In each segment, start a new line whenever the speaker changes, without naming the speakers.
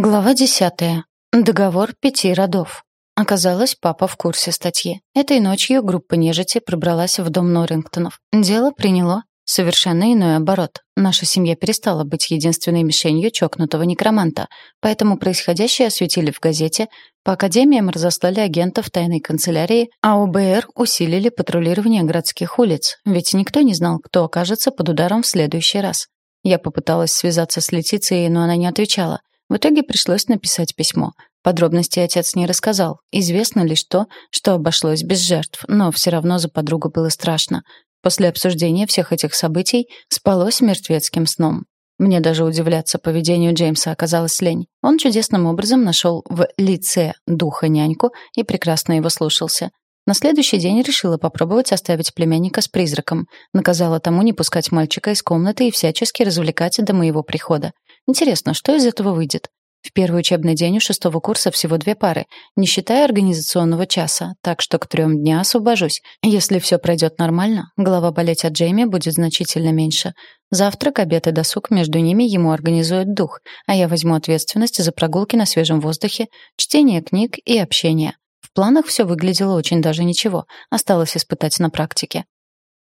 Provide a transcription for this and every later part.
Глава десятая. Договор пяти родов. Оказалось, папа в курсе статьи. Этой ночью группа нежити пробралась в дом Норрингтонов. Дело приняло совершенно иной оборот. Наша семья перестала быть единственной мишенью чокнутого некроманта, поэтому происходящее осветили в газете, по академиям разослали агентов тайной канцелярии, а ОБР усилили патрулирование городских улиц, ведь никто не знал, кто окажется под ударом в следующий раз. Я попыталась связаться с Летицией, но она не отвечала. В итоге пришлось написать письмо. Подробностей отец не рассказал. Известно лишь то, что обошлось без жертв, но все равно за подругу было страшно. После обсуждения всех этих событий спалось мертвецким сном. Мне даже удивляться поведению Джеймса оказалось лень. Он чудесным образом нашел в лице духа няньку и прекрасно его слушался. На следующий день решила попробовать оставить племянника с призраком. Наказала тому не пускать мальчика из комнаты и всячески развлекать до моего прихода. Интересно, что из этого выйдет? В первый учебный день у шестого курса всего две пары, не считая организационного часа, так что к трем дня освобожусь. Если все пройдет нормально, голова болеть от Джейми будет значительно меньше. Завтрак, обед и досуг между ними ему организует дух, а я возьму ответственность за прогулки на свежем воздухе, чтение книг и общение. В планах все выглядело очень даже ничего, осталось испытать на практике.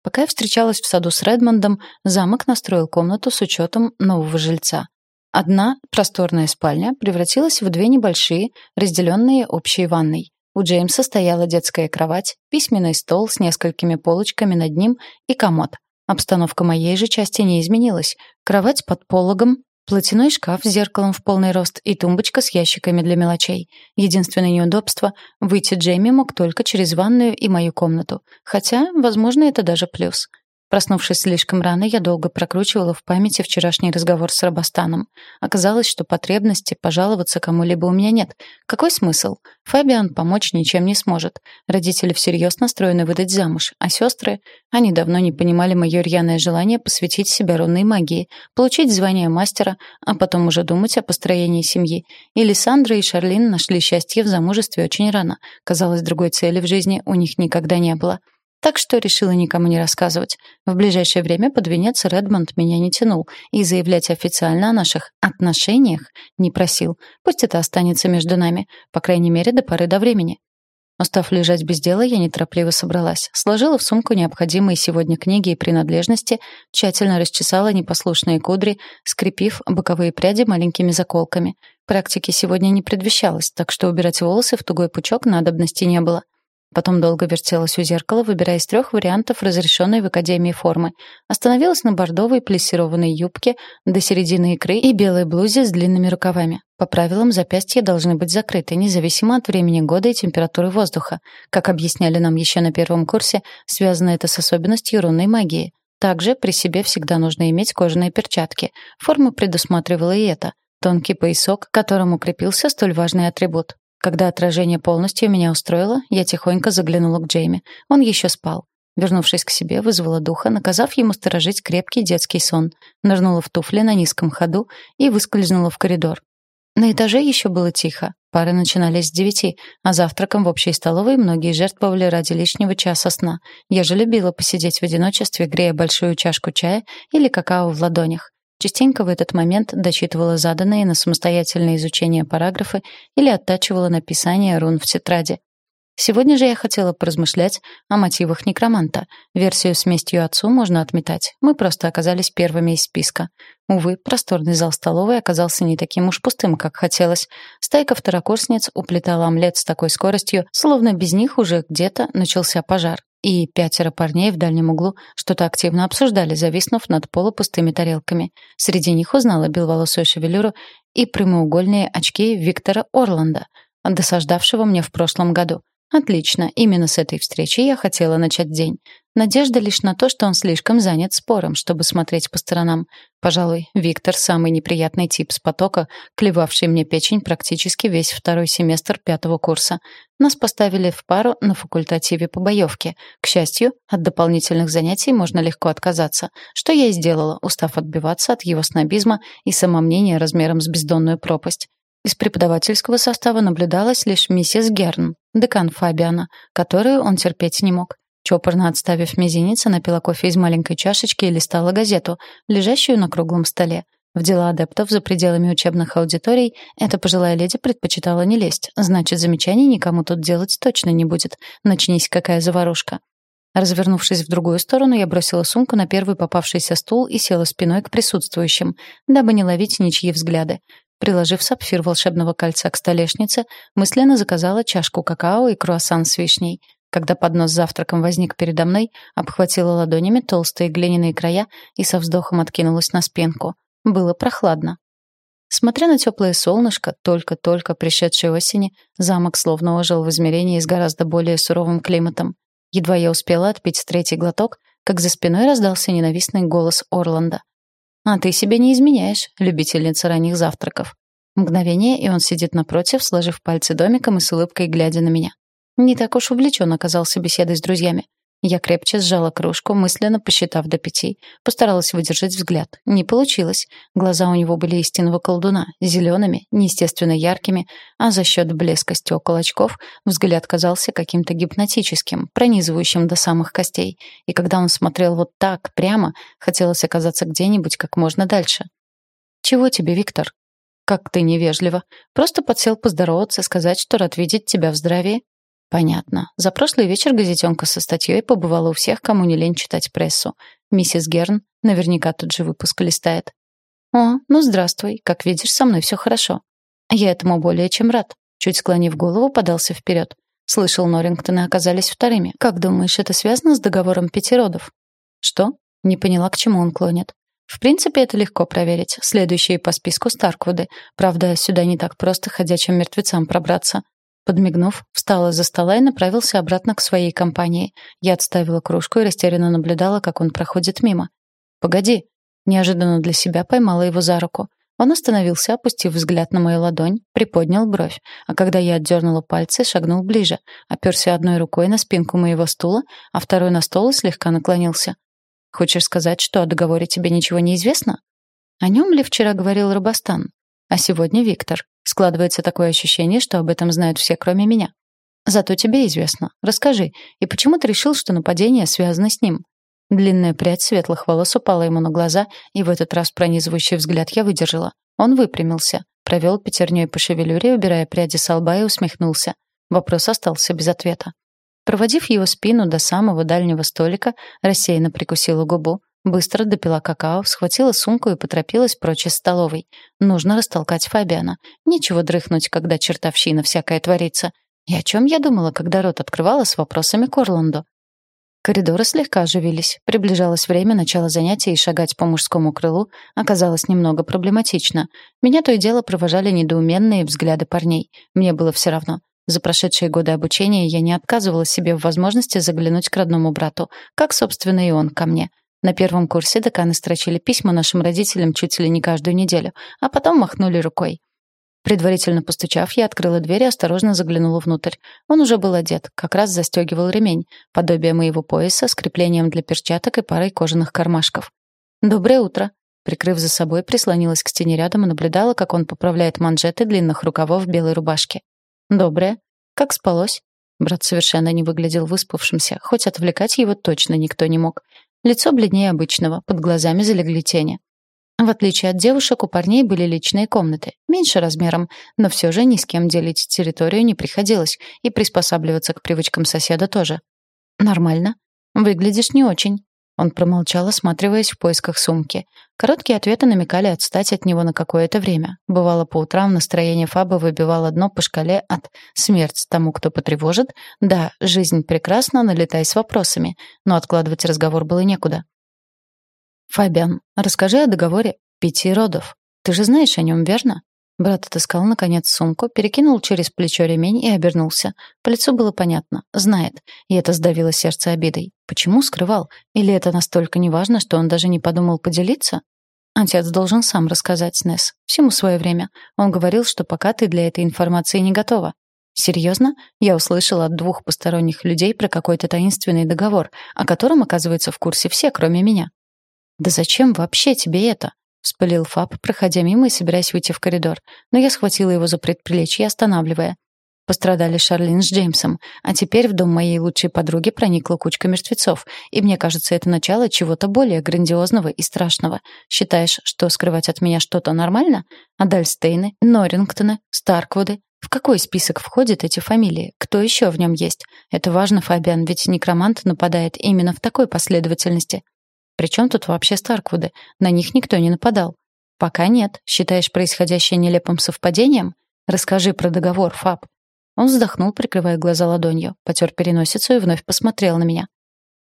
Пока я встречалась в саду с Редмондом, замок настроил комнату с учетом нового жильца. Одна просторная спальня превратилась в две небольшие, разделенные общей ванной. У Джеймса стояла детская кровать, письменный стол с несколькими полочками над ним и комод. Обстановка моей же части не изменилась. Кровать под пологом, платяной шкаф с зеркалом в полный рост и тумбочка с ящиками для мелочей. Единственное неудобство — выйти Джейми мог только через ванную и мою комнату. Хотя, возможно, это даже плюс. Проснувшись слишком рано, я долго прокручивала в памяти вчерашний разговор с Робостаном. Оказалось, что потребности пожаловаться кому-либо у меня нет. Какой смысл? Фабиан помочь ничем не сможет. Родители всерьез настроены выдать замуж, а сестры... Они давно не понимали мое рьяное желание посвятить себя рунной магии, получить звание мастера, а потом уже думать о построении семьи. И Лиссандра и Шарлин нашли счастье в замужестве очень рано. Казалось, другой цели в жизни у них никогда не было. Так что решила никому не рассказывать. В ближайшее время под венец Редмонд меня не тянул и заявлять официально о наших отношениях не просил. Пусть это останется между нами, по крайней мере, до поры до времени. Устав лежать без дела, я неторопливо собралась. Сложила в сумку необходимые сегодня книги и принадлежности, тщательно расчесала непослушные кудри, скрепив боковые пряди маленькими заколками. Практики сегодня не предвещалось, так что убирать волосы в тугой пучок надобности не было. Потом долго вертелась у зеркала, выбирая из трех вариантов разрешенной в академии формы. Остановилась на бордовой плессированной юбке до середины икры и белой блузе с длинными рукавами. По правилам, запястья должны быть закрыты, независимо от времени года и температуры воздуха. Как объясняли нам еще на первом курсе, связано это с особенностью рунной магии. Также при себе всегда нужно иметь кожаные перчатки. Форма предусматривала и это. Тонкий поясок, к которому крепился столь важный атрибут. Когда отражение полностью меня устроило, я тихонько заглянула к Джейми. Он еще спал. Вернувшись к себе, вызвала духа, наказав ему сторожить крепкий детский сон. Нырнула в туфли на низком ходу и выскользнула в коридор. На этаже еще было тихо. Пары начинались с девяти, а завтраком в общей столовой многие жертвовали ради лишнего часа сна. Я же любила посидеть в одиночестве, грея большую чашку чая или какао в ладонях. Частенько в этот момент дочитывала заданные на самостоятельное изучение параграфы или оттачивала написание рун в тетради. Сегодня же я хотела поразмышлять о мотивах некроманта. Версию с местью отцу можно отметать. Мы просто оказались первыми из списка. Увы, просторный зал столовой оказался не таким уж пустым, как хотелось. Стайка второкурсниц уплетала омлет с такой скоростью, словно без них уже где-то начался пожар и пятеро парней в дальнем углу что-то активно обсуждали, зависнув над полупустыми тарелками. Среди них узнала беловолосую шевелюру и прямоугольные очки Виктора Орланда, досаждавшего мне в прошлом году. Отлично, именно с этой встречи я хотела начать день. Надежда лишь на то, что он слишком занят спором, чтобы смотреть по сторонам. Пожалуй, Виктор — самый неприятный тип с потока, клевавший мне печень практически весь второй семестр пятого курса. Нас поставили в пару на факультативе по боевке. К счастью, от дополнительных занятий можно легко отказаться, что я и сделала, устав отбиваться от его снобизма и самомнения размером с бездонную пропасть. Из преподавательского состава наблюдалась лишь миссис Герн, декан Фабиана, которую он терпеть не мог. Чопорно отставив мизинец, она пила кофе из маленькой чашечки и листала газету, лежащую на круглом столе. В дела адептов за пределами учебных аудиторий эта пожилая леди предпочитала не лезть, значит, замечаний никому тут делать точно не будет. Начнись какая заварушка. Развернувшись в другую сторону, я бросила сумку на первый попавшийся стул и села спиной к присутствующим, дабы не ловить ничьи взгляды. Приложив сапфир волшебного кольца к столешнице, мысленно заказала чашку какао и круассан с вишней. Когда поднос с завтраком возник передо мной, обхватила ладонями толстые глиняные края и со вздохом откинулась на спинку. Было прохладно. Смотря на теплое солнышко, только-только пришедшей осени, замок словно ожил в измерении с гораздо более суровым климатом. Едва я успела отпить третий глоток, как за спиной раздался ненавистный голос Орланда. «А ты себе не изменяешь, любительница ранних завтраков». Мгновение, и он сидит напротив, сложив пальцы домиком и с улыбкой глядя на меня. Не так уж увлечен оказался беседой с друзьями. Я крепче сжала кружку, мысленно посчитав до пяти. Постаралась выдержать взгляд. Не получилось. Глаза у него были истинного колдуна, зелеными, неестественно яркими, а за счет блеска стекол очков взгляд казался каким-то гипнотическим, пронизывающим до самых костей. И когда он смотрел вот так, прямо, хотелось оказаться где-нибудь как можно дальше. «Чего тебе, Виктор?» «Как ты невежливо. Просто подсел поздороваться, сказать, что рад видеть тебя в здравии. Понятно. За прошлый вечер газетенка со статьей побывала у всех, кому не лень читать прессу. Миссис Герн наверняка тут же выпуск листает. О, ну здравствуй. Как видишь, со мной все хорошо. Я этому более чем рад. Чуть склонив голову, подался вперед. Слышал, Норрингтоны оказались вторыми. Как думаешь, это связано с договором пяти родов? Что? Не поняла, к чему он клонит. В принципе, это легко проверить. Следующие по списку Старквуды. Правда, сюда не так просто ходячим мертвецам пробраться. Подмигнув, встал из-за стола и направился обратно к своей компании. Я отставила кружку и растерянно наблюдала, как он проходит мимо. «Погоди!» Неожиданно для себя поймала его за руку. Он остановился, опустив взгляд на мою ладонь, приподнял бровь, а когда я отдернула пальцы, шагнул ближе, оперся одной рукой на спинку моего стула, а второй на стол и слегка наклонился. «Хочешь сказать, что о договоре тебе ничего не известно?» О нем ли вчера говорил Робостан? А сегодня Виктор. Складывается такое ощущение, что об этом знают все, кроме меня. Зато тебе известно. Расскажи, и почему ты решил, что нападение связано с ним? Длинная прядь светлых волос упала ему на глаза, и в этот раз пронизывающий взгляд я выдержала. Он выпрямился, провел пятерней по шевелюре, убирая пряди с лба и усмехнулся. Вопрос остался без ответа. Проводив его спину до самого дальнего столика, рассеянно прикусила губу, Быстро допила какао, схватила сумку и поторопилась прочь из столовой. Нужно растолкать Фабиана. Нечего дрыхнуть, когда чертовщина всякая творится. И о чем я думала, когда рот открывала с вопросами к Орланду? Коридоры слегка оживились. Приближалось время начала занятия, и шагать по мужскому крылу оказалось немного проблематично. Меня то и дело провожали недоуменные взгляды парней. Мне было все равно. За прошедшие годы обучения я не отказывала себе в возможности заглянуть к родному брату, как, собственно, и он ко мне — на первом курсе деканы строчили письма нашим родителям чуть ли не каждую неделю, а потом махнули рукой. Предварительно постучав, я открыла дверь и осторожно заглянула внутрь. Он уже был одет, как раз застегивал ремень, подобие моего пояса с креплением для перчаток и парой кожаных кармашков. «Доброе утро!» Прикрыв за собой, прислонилась к стене рядом и наблюдала, как он поправляет манжеты длинных рукавов белой рубашки. «Доброе. Как спалось?» Брат совершенно не выглядел выспавшимся, хоть отвлекать его точно никто не мог. Лицо бледнее обычного, под глазами залегли тени. В отличие от девушек, у парней были личные комнаты, меньше размером, но все же ни с кем делить территорию не приходилось, и приспосабливаться к привычкам соседа тоже. «Нормально. Выглядишь не очень», он промолчал, осматриваясь в поисках сумки. Короткие ответы намекали отстать от него на какое-то время. Бывало, по утрам настроение Фаба выбивало дно по шкале от «смерть тому, кто потревожит», да, жизнь прекрасна, налетай с вопросами, но откладывать разговор было некуда. «Фабиан, расскажи о договоре пяти родов. Ты же знаешь о нем, верно?» Брат отыскал, наконец, сумку, перекинул через плечо ремень и обернулся. По лицу было понятно. Знает. И это сдавило сердце обидой. Почему скрывал? Или это настолько неважно, что он даже не подумал поделиться? Отец должен сам рассказать, Несс. Всему свое время. Он говорил, что пока ты для этой информации не готова. Серьезно? Я услышала от двух посторонних людей про какой-то таинственный договор, о котором, оказывается, в курсе все, кроме меня. Да зачем вообще тебе это? Вспылил Фаб, проходя мимо и собираясь выйти в коридор. Но я схватила его за предплечье, останавливая. Пострадали Шарлин с Джеймсом, а теперь в дом моей лучшей подруги проникла кучка мертвецов, и мне кажется, это начало чего-то более грандиозного и страшного. Считаешь, что скрывать от меня что-то нормально? Адальстейны, Норрингтоны, Старквуды. В какой список входят эти фамилии? Кто еще в нем есть? Это важно, Фабиан, ведь некромант нападает именно в такой последовательности. Причем тут вообще Старквуды? На них никто не нападал. Пока нет. Считаешь происходящее нелепым совпадением? Расскажи про договор, Фаб. Он вздохнул, прикрывая глаза ладонью, потер переносицу и вновь посмотрел на меня.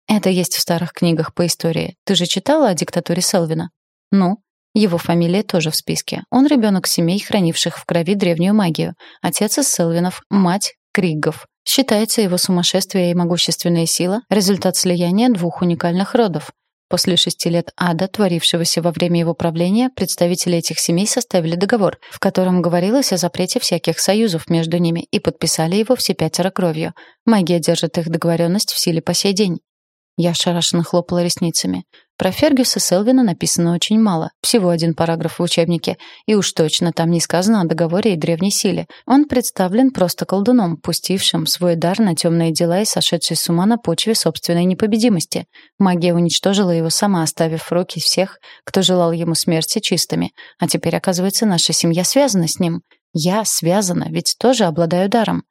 «Это есть в старых книгах по истории. Ты же читала о диктатуре Селвина?» «Ну?» Его фамилия тоже в списке. Он ребенок семей, хранивших в крови древнюю магию. Отец из Селвинов, мать — Криггов. Считается его сумасшествие и могущественная сила — результат слияния двух уникальных родов. После шести лет ада, творившегося во время его правления, представители этих семей составили договор, в котором говорилось о запрете всяких союзов между ними, и подписали его все пятеро кровью. Магия держит их договоренность в силе по сей день. Я шарашенно хлопала ресницами. Про Фергюса Селвина написано очень мало, всего один параграф в учебнике, и уж точно там не сказано о договоре и древней силе. Он представлен просто колдуном, пустившим свой дар на темные дела и сошедший с ума на почве собственной непобедимости. Магия уничтожила его сама, оставив в руки всех, кто желал ему смерти чистыми. А теперь, оказывается, наша семья связана с ним. Я связана, ведь тоже обладаю даром.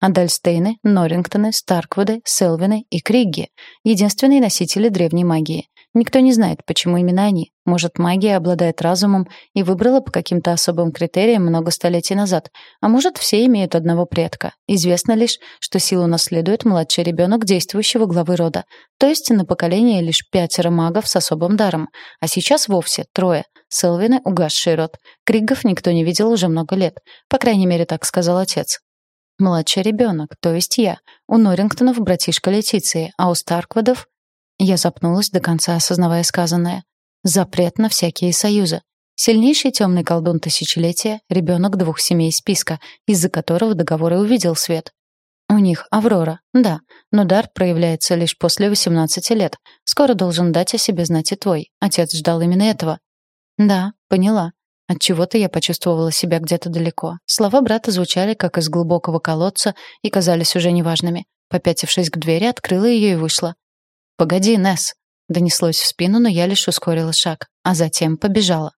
Адальстейны, Норрингтоны, Старквуды, Селвины и Кригги — единственные носители древней магии. Никто не знает, почему именно они. Может, магия обладает разумом и выбрала по каким-то особым критериям много столетий назад. А может, все имеют одного предка. Известно лишь, что силу наследует младший ребенок действующего главы рода. То есть на поколение лишь пятеро магов с особым даром. А сейчас вовсе трое. Селвины — угасший род. Кригов никто не видел уже много лет. По крайней мере, так сказал отец. Младший ребенок, то есть я. У Норрингтонов братишка Летиции, а у Старквадов я запнулась до конца, осознавая сказанное. Запрет на всякие союзы. Сильнейший темный колдун тысячелетия, ребенок двух семей списка, из-за которого договор и увидел свет. У них Аврора, да, но дар проявляется лишь после 18 лет. Скоро должен дать о себе знать и твой. Отец ждал именно этого. Да, поняла. От чего-то я почувствовала себя где-то далеко. Слова брата звучали как из глубокого колодца и казались уже неважными. Попятившись к двери, открыла ее и вышла. «Погоди, Несс!» — донеслось в спину, но я лишь ускорила шаг, а затем побежала.